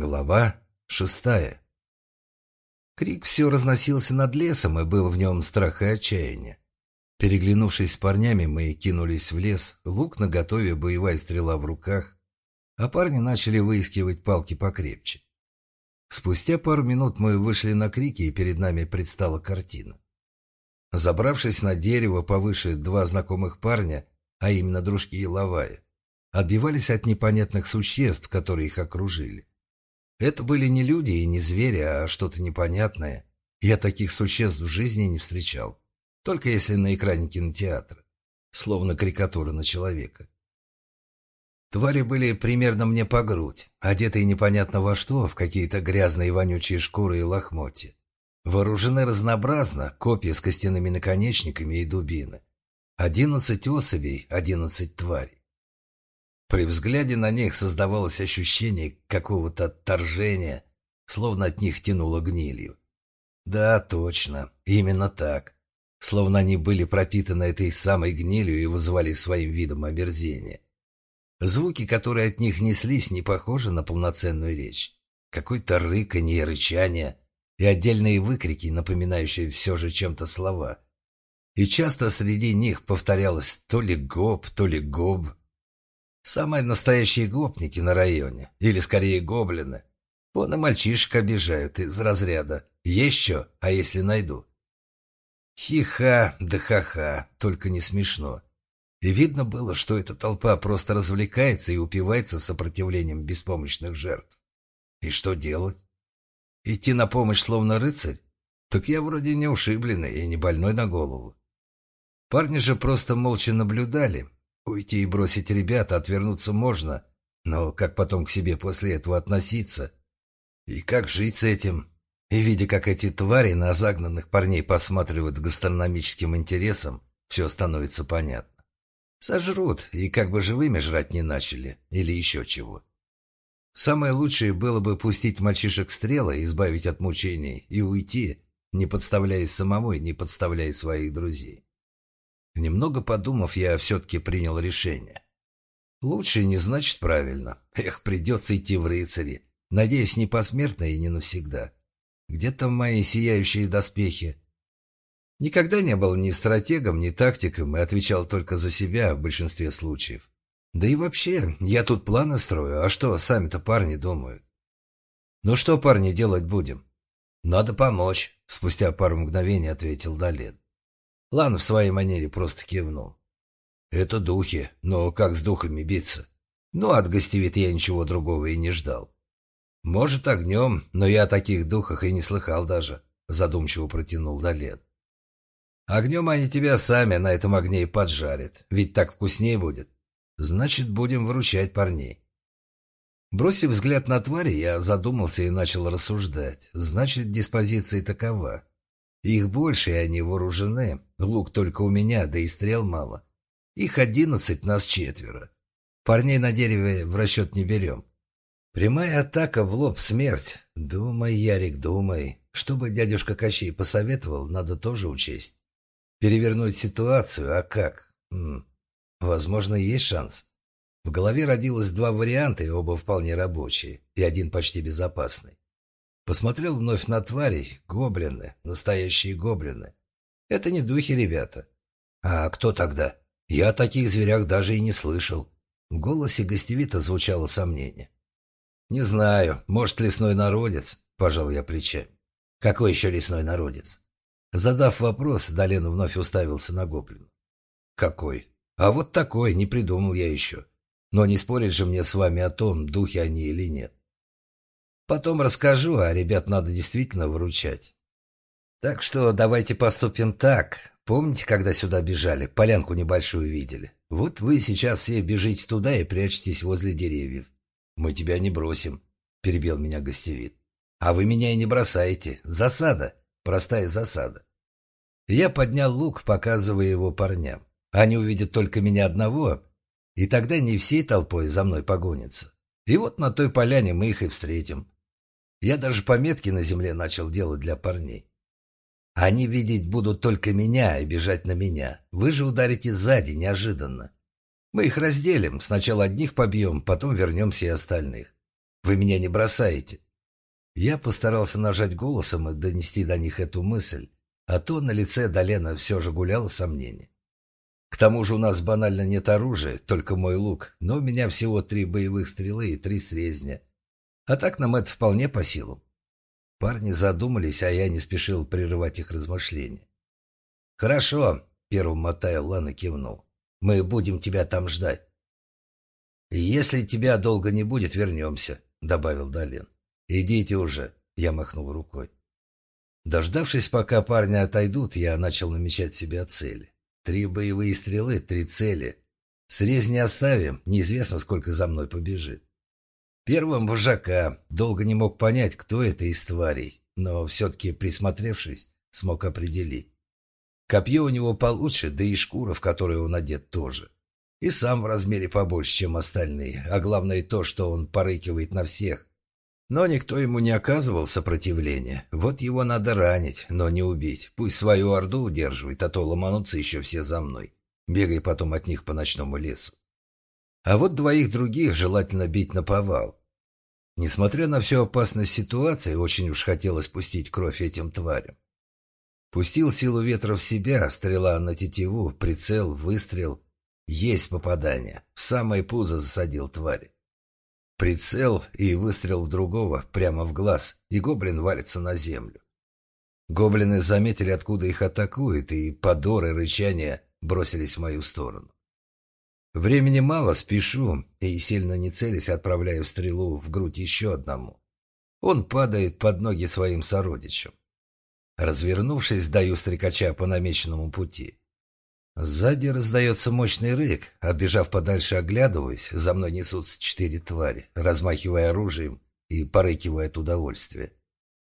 Глава шестая Крик все разносился над лесом, и был в нем страх и отчаяние. Переглянувшись с парнями, мы кинулись в лес, лук наготове, боевая стрела в руках, а парни начали выискивать палки покрепче. Спустя пару минут мы вышли на крики, и перед нами предстала картина. Забравшись на дерево повыше, два знакомых парня, а именно дружки Иловая, отбивались от непонятных существ, которые их окружили. Это были не люди и не звери, а что-то непонятное. Я таких существ в жизни не встречал. Только если на экране кинотеатра. Словно карикатура на человека. Твари были примерно мне по грудь, одетые непонятно во что, в какие-то грязные вонючие шкуры и лохмотья. Вооружены разнообразно, копья с костяными наконечниками и дубины. Одиннадцать особей, одиннадцать тварей. При взгляде на них создавалось ощущение какого-то отторжения, словно от них тянуло гнилью. Да, точно, именно так. Словно они были пропитаны этой самой гнилью и вызывали своим видом омерзение. Звуки, которые от них неслись, не похожи на полноценную речь. Какое-то рыканье, рычание и отдельные выкрики, напоминающие все же чем-то слова. И часто среди них повторялось то ли гоп, то ли гоб, Самые настоящие гопники на районе. Или, скорее, гоблины. Вон и мальчишек обижают из разряда. Что, а если найду? Хиха, да ха-ха, только не смешно. И видно было, что эта толпа просто развлекается и упивается сопротивлением беспомощных жертв. И что делать? Идти на помощь словно рыцарь? Так я вроде не ушибленный и не больной на голову. Парни же просто молча наблюдали, Уйти и бросить ребят, отвернуться можно, но как потом к себе после этого относиться? И как жить с этим? И видя, как эти твари на загнанных парней посматривают гастрономическим интересом, все становится понятно. Сожрут, и как бы живыми жрать не начали, или еще чего. Самое лучшее было бы пустить мальчишек стрелы, избавить от мучений и уйти, не подставляясь самому и не подставляя своих друзей. Немного подумав, я все-таки принял решение. Лучше не значит правильно. Эх, придется идти в рыцари. Надеюсь, не посмертно и не навсегда. Где там мои сияющие доспехи? Никогда не был ни стратегом, ни тактиком и отвечал только за себя в большинстве случаев. Да и вообще, я тут планы строю, а что сами-то парни думают? Ну что, парни, делать будем? Надо помочь, спустя пару мгновений ответил Долин. Лан в своей манере просто кивнул. «Это духи, но как с духами биться? Ну, от гостевит я ничего другого и не ждал. Может, огнем, но я о таких духах и не слыхал даже», — задумчиво протянул Долет. «Огнем они тебя сами на этом огне и поджарят, ведь так вкуснее будет. Значит, будем выручать парней». Бросив взгляд на твари, я задумался и начал рассуждать. Значит, диспозиция такова. Их больше, и они вооружены. Лук только у меня, да и стрел мало. Их одиннадцать, нас четверо. Парней на дереве в расчет не берем. Прямая атака в лоб — смерть. Думай, Ярик, думай. Что бы дядюшка Кощей посоветовал, надо тоже учесть. Перевернуть ситуацию, а как? М -м. Возможно, есть шанс. В голове родилось два варианта, и оба вполне рабочие, и один почти безопасный. Посмотрел вновь на тварей. Гоблины. Настоящие гоблины. Это не духи, ребята. А кто тогда? Я о таких зверях даже и не слышал. В голосе гостевита звучало сомнение. «Не знаю. Может, лесной народец?» – пожал я плечами. «Какой еще лесной народец?» Задав вопрос, Долен вновь уставился на гоблина. «Какой? А вот такой, не придумал я еще. Но не спорить же мне с вами о том, духи они или нет. Потом расскажу, а ребят надо действительно выручать. Так что давайте поступим так. Помните, когда сюда бежали, полянку небольшую видели? Вот вы сейчас все бежите туда и прячетесь возле деревьев. Мы тебя не бросим, перебил меня гостевид. А вы меня и не бросаете. Засада. Простая засада. Я поднял лук, показывая его парням. Они увидят только меня одного, и тогда не всей толпой за мной погонятся. И вот на той поляне мы их и встретим. Я даже пометки на земле начал делать для парней. Они видеть будут только меня и бежать на меня. Вы же ударите сзади, неожиданно. Мы их разделим. Сначала одних побьем, потом вернемся и остальных. Вы меня не бросаете. Я постарался нажать голосом и донести до них эту мысль, а то на лице Долена все же гуляло сомнение. К тому же у нас банально нет оружия, только мой лук, но у меня всего три боевых стрелы и три срезня. А так нам это вполне по силам. Парни задумались, а я не спешил прерывать их размышления. «Хорошо», — первым мотая Лана кивнул. «Мы будем тебя там ждать». «Если тебя долго не будет, вернемся», — добавил Долин. «Идите уже», — я махнул рукой. Дождавшись, пока парни отойдут, я начал намечать себе цели. Три боевые стрелы, три цели. Срез не оставим, неизвестно, сколько за мной побежит. Первым вожака долго не мог понять, кто это из тварей, но все-таки, присмотревшись, смог определить. Копье у него получше, да и шкура, в которой он одет, тоже. И сам в размере побольше, чем остальные, а главное то, что он порыкивает на всех. Но никто ему не оказывал сопротивления. Вот его надо ранить, но не убить. Пусть свою орду удерживает, а то ломанутся еще все за мной. Бегай потом от них по ночному лесу. А вот двоих других желательно бить на повал. Несмотря на всю опасность ситуации, очень уж хотелось пустить кровь этим тварям. Пустил силу ветра в себя, стрела на тетиву, прицел, выстрел. Есть попадание. В самое пузо засадил тварь. Прицел и выстрел в другого, прямо в глаз, и гоблин валится на землю. Гоблины заметили, откуда их атакует, и подоры рычания бросились в мою сторону. Времени мало, спешу, и сильно не целясь отправляю стрелу в грудь еще одному. Он падает под ноги своим сородичам. Развернувшись, даю стрекача по намеченному пути. Сзади раздается мощный рык. Отбежав подальше, оглядываюсь. За мной несутся четыре твари, размахивая оружием и порыкивая от удовольствия.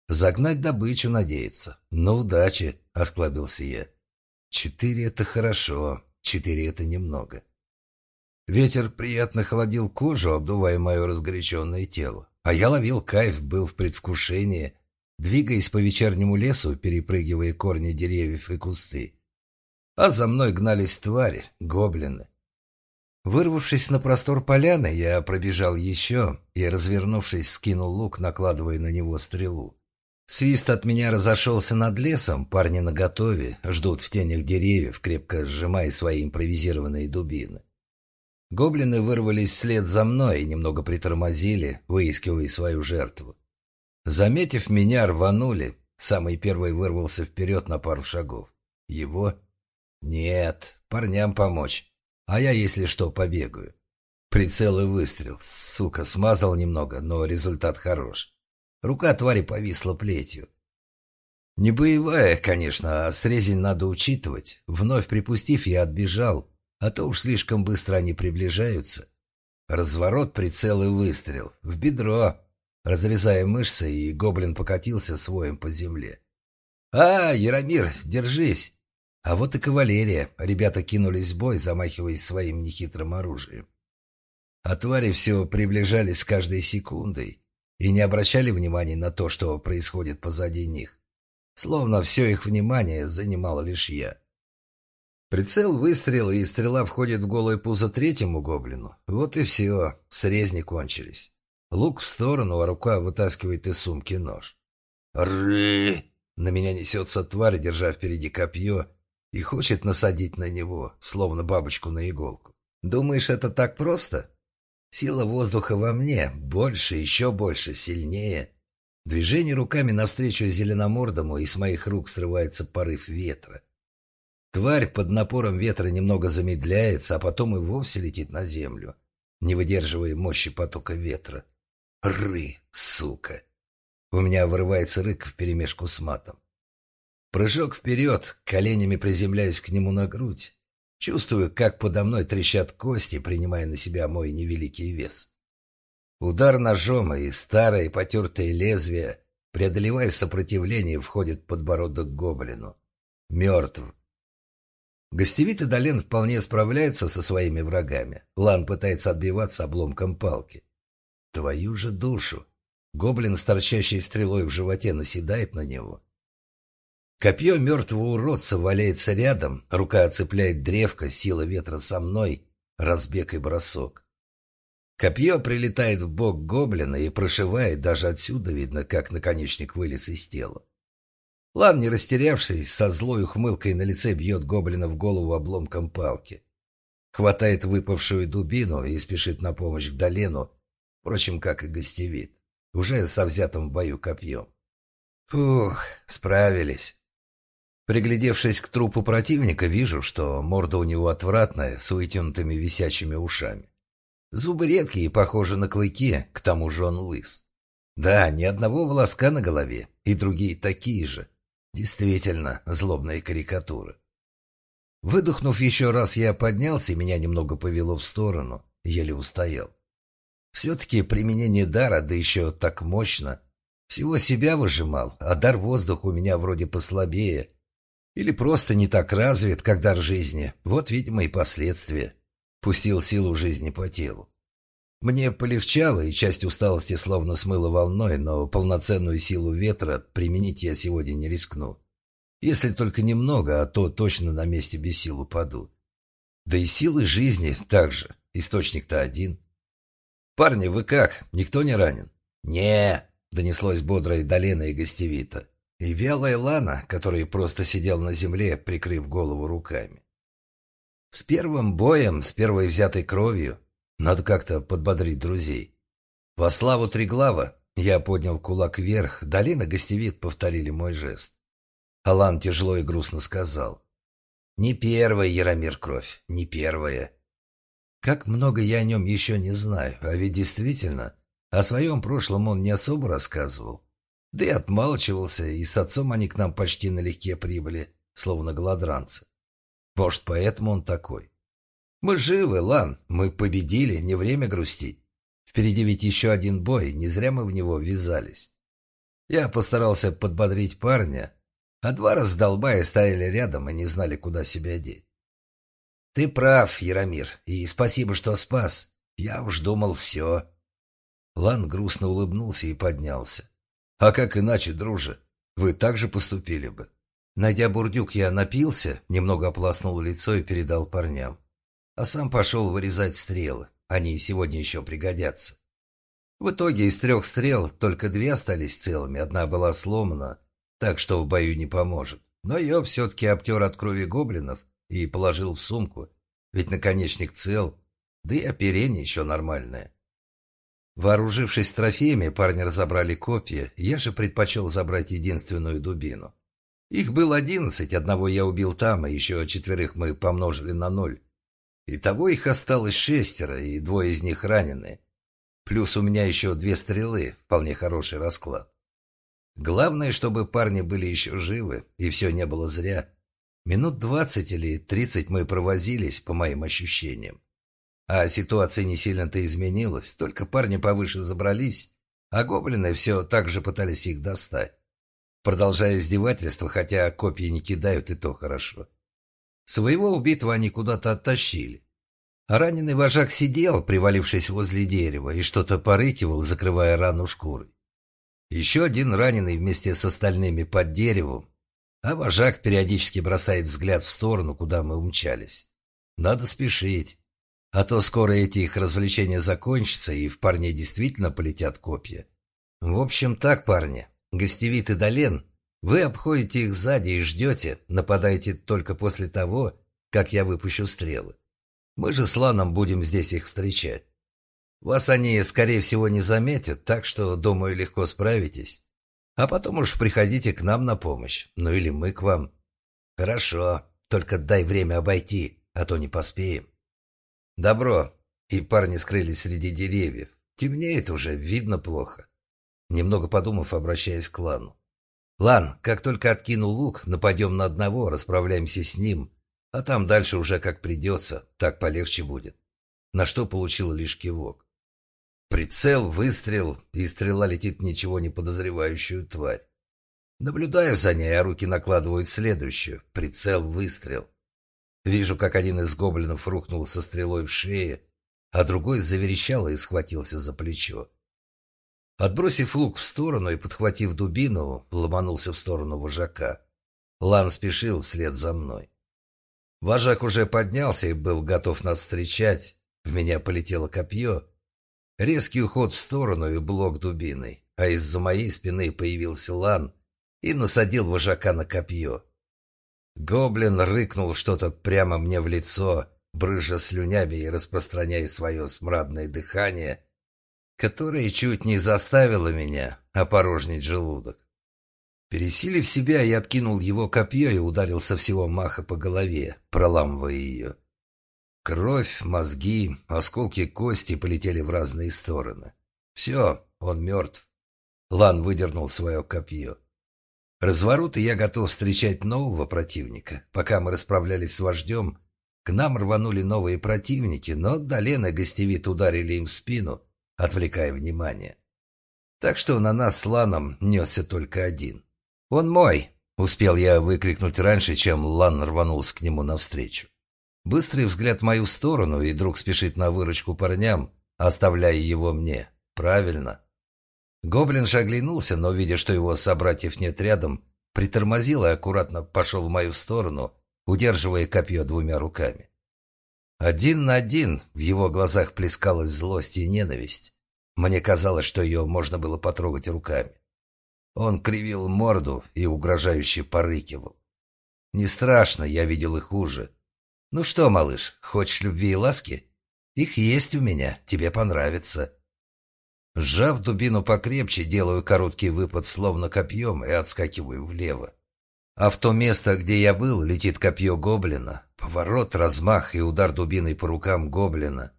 Загнать добычу надеются. Ну, удачи, — осклабился я. Четыре — это хорошо, четыре — это немного. Ветер приятно холодил кожу, обдувая мое разгоряченное тело. А я ловил кайф, был в предвкушении, двигаясь по вечернему лесу, перепрыгивая корни деревьев и кусты а за мной гнались твари, гоблины. Вырвавшись на простор поляны, я пробежал еще и, развернувшись, скинул лук, накладывая на него стрелу. Свист от меня разошелся над лесом, парни наготове, ждут в тенях деревьев, крепко сжимая свои импровизированные дубины. Гоблины вырвались вслед за мной и немного притормозили, выискивая свою жертву. Заметив меня, рванули. Самый первый вырвался вперед на пару шагов. Его «Нет, парням помочь. А я, если что, побегаю». Прицел и выстрел. Сука, смазал немного, но результат хорош. Рука твари повисла плетью. Не боевая, конечно, а срезень надо учитывать. Вновь припустив, я отбежал, а то уж слишком быстро они приближаются. Разворот, прицел и выстрел. В бедро. Разрезая мышцы, и гоблин покатился своим по земле. «А, Яромир, держись!» А вот и кавалерия. Ребята кинулись в бой, замахиваясь своим нехитрым оружием. А твари все приближались с каждой секундой и не обращали внимания на то, что происходит позади них. Словно все их внимание занимал лишь я. Прицел выстрела, и стрела входит в голое пузо третьему гоблину. Вот и все, срезни кончились. Лук в сторону, а рука вытаскивает из сумки нож. «Ры!» На меня несется тварь, держа впереди копье, и хочет насадить на него, словно бабочку на иголку. Думаешь, это так просто? Сила воздуха во мне, больше, еще больше, сильнее. Движение руками навстречу зеленомордому, и с моих рук срывается порыв ветра. Тварь под напором ветра немного замедляется, а потом и вовсе летит на землю, не выдерживая мощи потока ветра. Ры, сука! У меня вырывается рык вперемешку с матом. Прыжок вперед, коленями приземляюсь к нему на грудь. Чувствую, как подо мной трещат кости, принимая на себя мой невеликий вес. Удар ножом и старое потертое лезвие, преодолевая сопротивление, входит подбородок гоблину. Мертв. Гостевит и Долен вполне справляются со своими врагами. Лан пытается отбиваться обломком палки. Твою же душу! Гоблин с торчащей стрелой в животе наседает на него. Копье мертвого уродца валяется рядом, рука оцепляет древко, сила ветра со мной, разбег и бросок. Копье прилетает в бок гоблина и прошивает, даже отсюда видно, как наконечник вылез из тела. Лан, не растерявшись, со злой ухмылкой на лице бьет гоблина в голову обломком палки. Хватает выпавшую дубину и спешит на помощь к Долену, впрочем, как и гостевит, уже со взятым в бою копьем. Фух, справились. Приглядевшись к трупу противника, вижу, что морда у него отвратная, с вытянутыми висячими ушами. Зубы редкие и похожи на клыки, к тому же он лыс. Да, ни одного волоска на голове, и другие такие же. Действительно, злобная карикатура. Выдохнув еще раз, я поднялся, и меня немного повело в сторону, еле устоял. Все-таки применение дара, да еще так мощно. Всего себя выжимал, а дар воздуха у меня вроде послабее. Или просто не так развит, как дар жизни. Вот, видимо, и последствия. Пустил силу жизни по телу. Мне полегчало, и часть усталости словно смыла волной, но полноценную силу ветра применить я сегодня не рискну. Если только немного, а то точно на месте без сил упаду. Да и силы жизни также. Источник-то один. «Парни, вы как? Никто не ранен?» не донеслось бодрое долина и гостевито. И вялая Лана, который просто сидел на земле, прикрыв голову руками. С первым боем, с первой взятой кровью, надо как-то подбодрить друзей. Во славу Триглава я поднял кулак вверх, долина гостевит повторили мой жест. Алан тяжело и грустно сказал. «Не первая, Яромир Кровь, не первая. Как много я о нем еще не знаю, а ведь действительно, о своем прошлом он не особо рассказывал. Да и отмалчивался, и с отцом они к нам почти налегке прибыли, словно голодранцы. Может, поэтому он такой. Мы живы, Лан, мы победили, не время грустить. Впереди ведь еще один бой, не зря мы в него ввязались. Я постарался подбодрить парня, а два раздолбая стояли рядом и не знали, куда себя деть. «Ты прав, Яромир, и спасибо, что спас. Я уж думал, все». Лан грустно улыбнулся и поднялся. «А как иначе, друже? Вы так же поступили бы?» Найдя бурдюк, я напился, немного ополоснул лицо и передал парням. А сам пошел вырезать стрелы. Они сегодня еще пригодятся. В итоге из трех стрел только две остались целыми, одна была сломана, так что в бою не поможет. Но ее все-таки обтер от крови гоблинов и положил в сумку, ведь наконечник цел, да и оперение еще нормальное. Вооружившись трофеями, парни разобрали копья, я же предпочел забрать единственную дубину. Их было одиннадцать, одного я убил там, а еще четверых мы помножили на ноль. Итого их осталось шестеро, и двое из них ранены. Плюс у меня еще две стрелы, вполне хороший расклад. Главное, чтобы парни были еще живы, и все не было зря. Минут двадцать или тридцать мы провозились, по моим ощущениям. А ситуация не сильно-то изменилась, только парни повыше забрались, а гоблины все так же пытались их достать. Продолжая издевательство, хотя копья не кидают, и то хорошо. Своего убитого они куда-то оттащили. А раненый вожак сидел, привалившись возле дерева, и что-то порыкивал, закрывая рану шкурой. Еще один раненый вместе с остальными под деревом, а вожак периодически бросает взгляд в сторону, куда мы умчались. Надо спешить. А то скоро эти их развлечения закончатся, и в парне действительно полетят копья. В общем так, парни. Гостевит и Долен, вы обходите их сзади и ждете, нападаете только после того, как я выпущу стрелы. Мы же с Ланом будем здесь их встречать. Вас они, скорее всего, не заметят, так что, думаю, легко справитесь. А потом уж приходите к нам на помощь. Ну или мы к вам. Хорошо, только дай время обойти, а то не поспеем. Добро. И парни скрылись среди деревьев. Темнеет уже, видно плохо. Немного подумав, обращаясь к Лану. Лан, как только откину лук, нападем на одного, расправляемся с ним, а там дальше уже как придется, так полегче будет. На что получил лишь кивок. Прицел, выстрел, и стрела летит ничего не подозревающую тварь. Наблюдаю за ней, а руки накладывают следующую. Прицел, выстрел. Вижу, как один из гоблинов рухнул со стрелой в шее, а другой заверещал и схватился за плечо. Отбросив лук в сторону и подхватив дубину, ломанулся в сторону вожака. Лан спешил вслед за мной. Вожак уже поднялся и был готов нас встречать. В меня полетело копье, Резкий уход в сторону и блок дубиной, а из-за моей спины появился лан и насадил вожака на копье. Гоблин рыкнул что-то прямо мне в лицо, брыжа слюнями и распространяя свое смрадное дыхание, которое чуть не заставило меня опорожнить желудок. Пересилив себя, я откинул его копье и ударил со всего маха по голове, проламывая ее. Кровь, мозги, осколки кости полетели в разные стороны. Все, он мертв. Лан выдернул свое копье. Разворот, и я готов встречать нового противника. Пока мы расправлялись с вождем, к нам рванули новые противники, но Долен Гостевит ударили им в спину, отвлекая внимание. Так что на нас с Ланом несся только один. «Он мой!» — успел я выкрикнуть раньше, чем Лан рванулся к нему навстречу. Быстрый взгляд в мою сторону, и друг спешит на выручку парням, оставляя его мне. Правильно. Гоблин же оглянулся, но, видя, что его собратьев нет рядом, притормозил и аккуратно пошел в мою сторону, удерживая копье двумя руками. Один на один в его глазах плескалась злость и ненависть. Мне казалось, что ее можно было потрогать руками. Он кривил морду и угрожающе порыкивал. Не страшно, я видел их хуже. «Ну что, малыш, хочешь любви и ласки? Их есть у меня, тебе понравится». Сжав дубину покрепче, делаю короткий выпад словно копьем и отскакиваю влево. А в то место, где я был, летит копье гоблина. Поворот, размах и удар дубиной по рукам гоблина.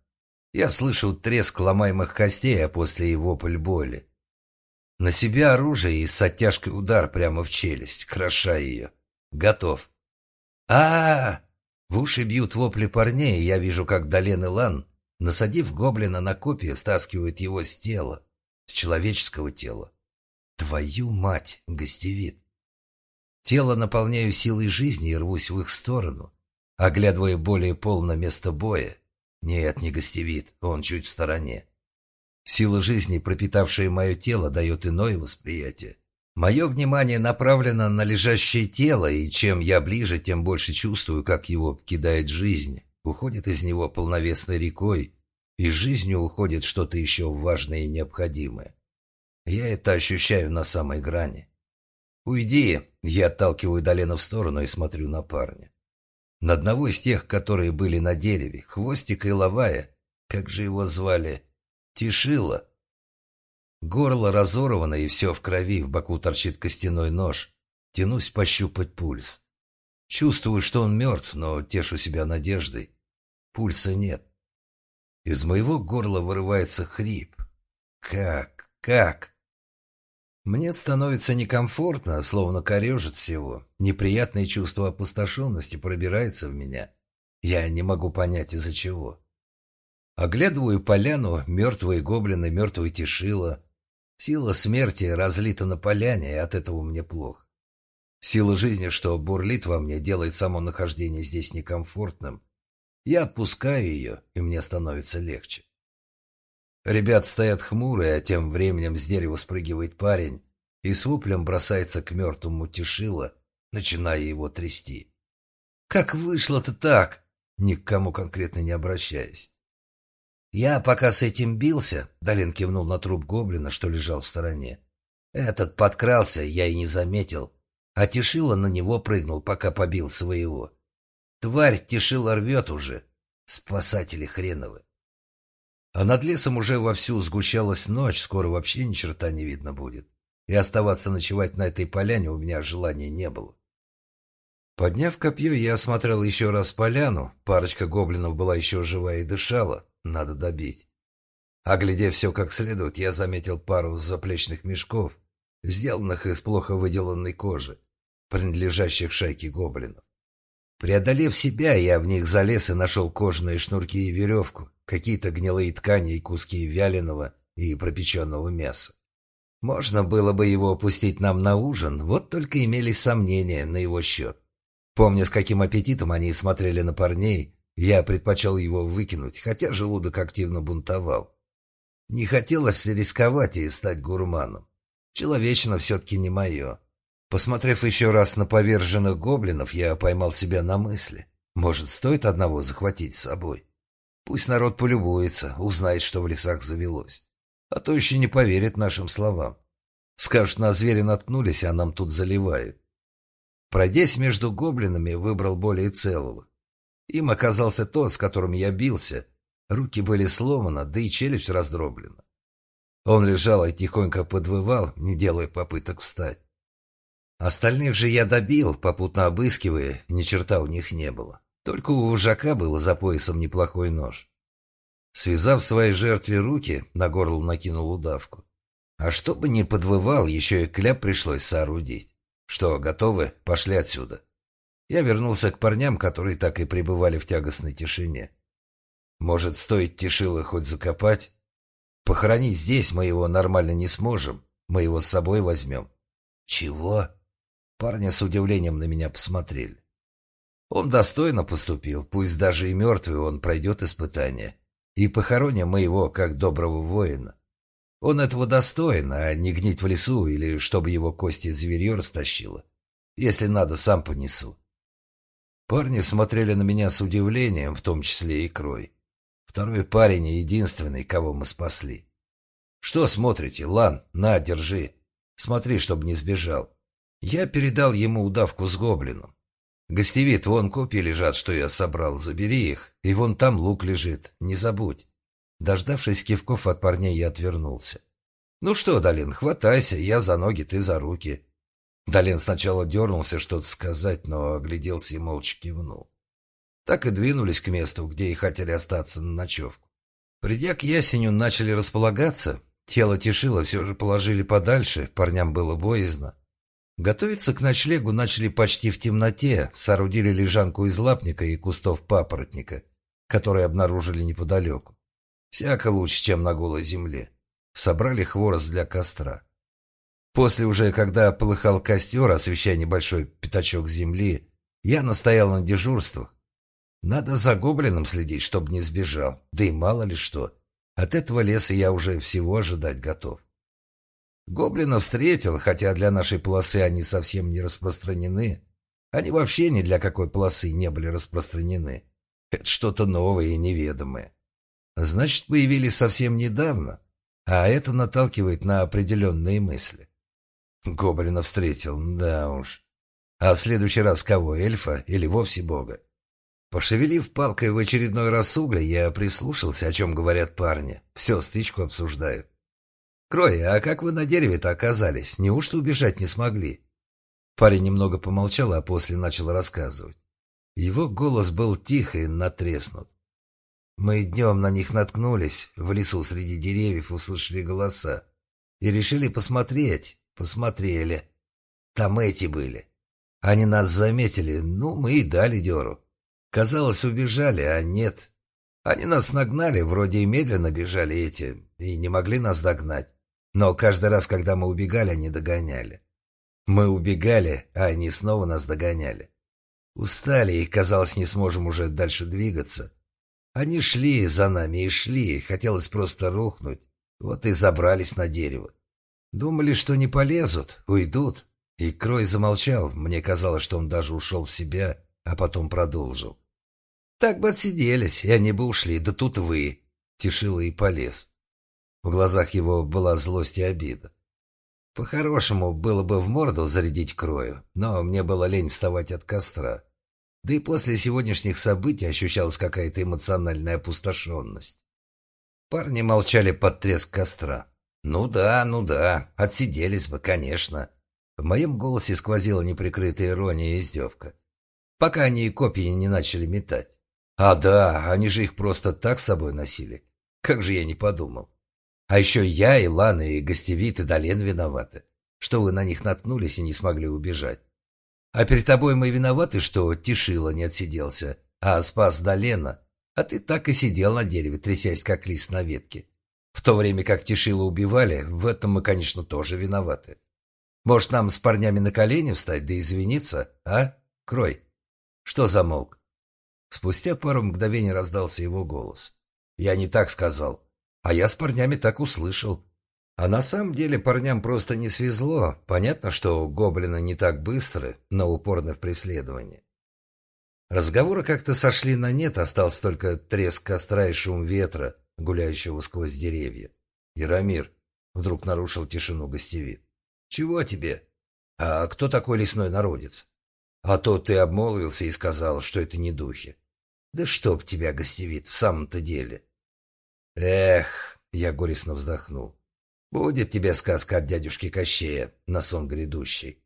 Я слышу треск ломаемых костей, а после его вопль боли. На себя оружие и с оттяжкой удар прямо в челюсть, кроша ее. Готов. а а, -а! В уши бьют вопли парней, и я вижу, как Долен и Лан, насадив гоблина на копье, стаскивают его с тела, с человеческого тела. Твою мать, гостевит! Тело наполняю силой жизни и рвусь в их сторону, оглядывая более полно место боя. Нет, не гостевит, он чуть в стороне. Сила жизни, пропитавшая мое тело, дает иное восприятие. Мое внимание направлено на лежащее тело, и чем я ближе, тем больше чувствую, как его кидает жизнь, уходит из него полновесной рекой, и жизнью уходит что-то еще важное и необходимое. Я это ощущаю на самой грани. «Уйди!» — я отталкиваю Долена в сторону и смотрю на парня. На одного из тех, которые были на дереве, хвостик и лавая, как же его звали, Тишила. Горло разорвано и все в крови, в боку торчит костяной нож. Тянусь пощупать пульс. Чувствую, что он мертв, но тешу себя надеждой. Пульса нет. Из моего горла вырывается хрип. Как? Как? Мне становится некомфортно, словно корежит всего. Неприятное чувство опустошенности пробирается в меня. Я не могу понять, из-за чего. Оглядываю поляну, мертвые гоблины, мертвые тишила. Сила смерти разлита на поляне, и от этого мне плохо. Сила жизни, что бурлит во мне, делает само нахождение здесь некомфортным. Я отпускаю ее, и мне становится легче. Ребят стоят хмурые, а тем временем с дерева спрыгивает парень и с воплем бросается к мертвому Тишила, начиная его трясти. «Как вышло-то так?» Ни к кому конкретно не обращаясь. «Я пока с этим бился», — Долин кивнул на труп гоблина, что лежал в стороне. «Этот подкрался, я и не заметил. А Тишила на него прыгнул, пока побил своего. Тварь Тишила рвет уже. Спасатели хреновы». А над лесом уже вовсю сгущалась ночь, скоро вообще ни черта не видно будет. И оставаться ночевать на этой поляне у меня желания не было. Подняв копье, я осмотрел еще раз поляну. Парочка гоблинов была еще жива и дышала. Надо добить. Оглядев все как следует, я заметил пару заплечных мешков, сделанных из плохо выделанной кожи, принадлежащих шайке гоблинов. Преодолев себя, я в них залез и нашел кожаные шнурки и веревку, какие-то гнилые ткани и куски вяленого и пропеченного мяса. Можно было бы его опустить нам на ужин, вот только имелись сомнения на его счет. Помня, с каким аппетитом они смотрели на парней, я предпочел его выкинуть, хотя желудок активно бунтовал. Не хотелось рисковать и стать гурманом. Человечно все-таки не мое. Посмотрев еще раз на поверженных гоблинов, я поймал себя на мысли. Может, стоит одного захватить с собой? Пусть народ полюбуется, узнает, что в лесах завелось. А то еще не поверит нашим словам. Скажут, на зверя наткнулись, а нам тут заливают. Пройдясь между гоблинами, выбрал более целого. Им оказался тот, с которым я бился. Руки были сломаны, да и челюсть раздроблена. Он лежал и тихонько подвывал, не делая попыток встать. Остальных же я добил, попутно обыскивая, ни черта у них не было. Только у вожака было за поясом неплохой нож. Связав своей жертве руки, на горло накинул удавку. А чтобы не подвывал, еще и кляп пришлось соорудить. Что, готовы? Пошли отсюда. Я вернулся к парням, которые так и пребывали в тягостной тишине. Может, стоит Тишила хоть закопать? Похоронить здесь мы его нормально не сможем. Мы его с собой возьмем. Чего? Парни с удивлением на меня посмотрели. Он достойно поступил, пусть даже и мертвый он пройдет испытание. И похороним мы его как доброго воина. Он этого достоин, а не гнить в лесу или чтобы его кости зверье растащило. Если надо, сам понесу. Парни смотрели на меня с удивлением, в том числе и Крой. Второй парень и единственный, кого мы спасли. «Что смотрите? Лан, на, держи. Смотри, чтобы не сбежал». Я передал ему удавку с гоблином. «Гостевит, вон копии лежат, что я собрал. Забери их. И вон там лук лежит. Не забудь». Дождавшись кивков от парней, я отвернулся. «Ну что, Долин, хватайся, я за ноги, ты за руки». Долин сначала дернулся что-то сказать, но огляделся и молча кивнул. Так и двинулись к месту, где и хотели остаться на ночевку. Придя к ясеню, начали располагаться. Тело Тишила все же положили подальше, парням было боязно. Готовиться к ночлегу начали почти в темноте, соорудили лежанку из лапника и кустов папоротника, которые обнаружили неподалеку. Всяко лучше, чем на голой земле. Собрали хворост для костра. После уже, когда полыхал костер, освещая небольшой пятачок земли, я настоял на дежурствах. Надо за гоблином следить, чтобы не сбежал. Да и мало ли что. От этого леса я уже всего ожидать готов. Гоблина встретил, хотя для нашей полосы они совсем не распространены. Они вообще ни для какой полосы не были распространены. Это что-то новое и неведомое. Значит, появились совсем недавно, а это наталкивает на определенные мысли. Гоблина встретил, да уж. А в следующий раз кого, эльфа или вовсе бога? Пошевелив палкой в очередной раз угля, я прислушался, о чем говорят парни. Все, стычку обсуждают. «Крой, а как вы на дереве-то оказались? Неужто убежать не смогли?» Парень немного помолчал, а после начал рассказывать. Его голос был тих и натреснут. Мы днем на них наткнулись, в лесу среди деревьев услышали голоса. И решили посмотреть. Посмотрели. Там эти были. Они нас заметили, ну, мы и дали дёру. Казалось, убежали, а нет. Они нас нагнали, вроде и медленно бежали эти, и не могли нас догнать. Но каждый раз, когда мы убегали, они догоняли. Мы убегали, а они снова нас догоняли. Устали и, казалось, не сможем уже дальше двигаться. Они шли за нами и шли, хотелось просто рухнуть. Вот и забрались на дерево. Думали, что не полезут, уйдут. И Крой замолчал, мне казалось, что он даже ушел в себя, а потом продолжил. Так бы отсиделись, и они бы ушли, да тут вы. Тишила и полез. В глазах его была злость и обида. По-хорошему, было бы в морду зарядить Крою, но мне было лень вставать от костра. Да и после сегодняшних событий ощущалась какая-то эмоциональная опустошенность. Парни молчали под треск костра. «Ну да, ну да, отсиделись бы, конечно». В моем голосе сквозила неприкрытая ирония и издевка. Пока они и копии не начали метать. А да, они же их просто так с собой носили. Как же я не подумал. А еще я, и Лана, и Гостевит, и Долен виноваты, что вы на них наткнулись и не смогли убежать. А перед тобой мы виноваты, что Тишила не отсиделся, а спас Долена, а ты так и сидел на дереве, трясясь как лист на ветке. В то время как Тишила убивали, в этом мы, конечно, тоже виноваты. Может, нам с парнями на колени встать да извиниться, а? Крой. Что замолк? Спустя пару мгновений раздался его голос. Я не так сказал, а я с парнями так услышал. А на самом деле парням просто не свезло. Понятно, что гоблины не так быстры, но упорны в преследовании. Разговоры как-то сошли на нет, остался только треск костра и шум ветра, гуляющего сквозь деревья. «Яромир», — вдруг нарушил тишину гостевит, — «чего тебе? А кто такой лесной народец? А то ты обмолвился и сказал, что это не духи. Да чтоб тебя, гостевит, в самом-то деле». «Эх», — я горестно вздохнул, — «будет тебе сказка от дядюшки Кощея на сон грядущий.